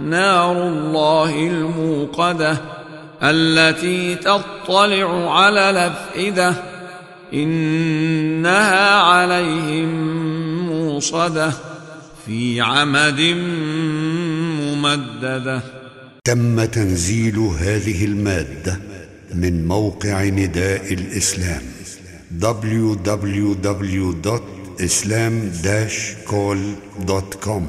نار الله الموقدة التي تطلع على الأفئدة إنها عليهم موصدة في عمد ممددة. تم تنزيل هذه المادة من موقع نداء الإسلام www.islam-call.com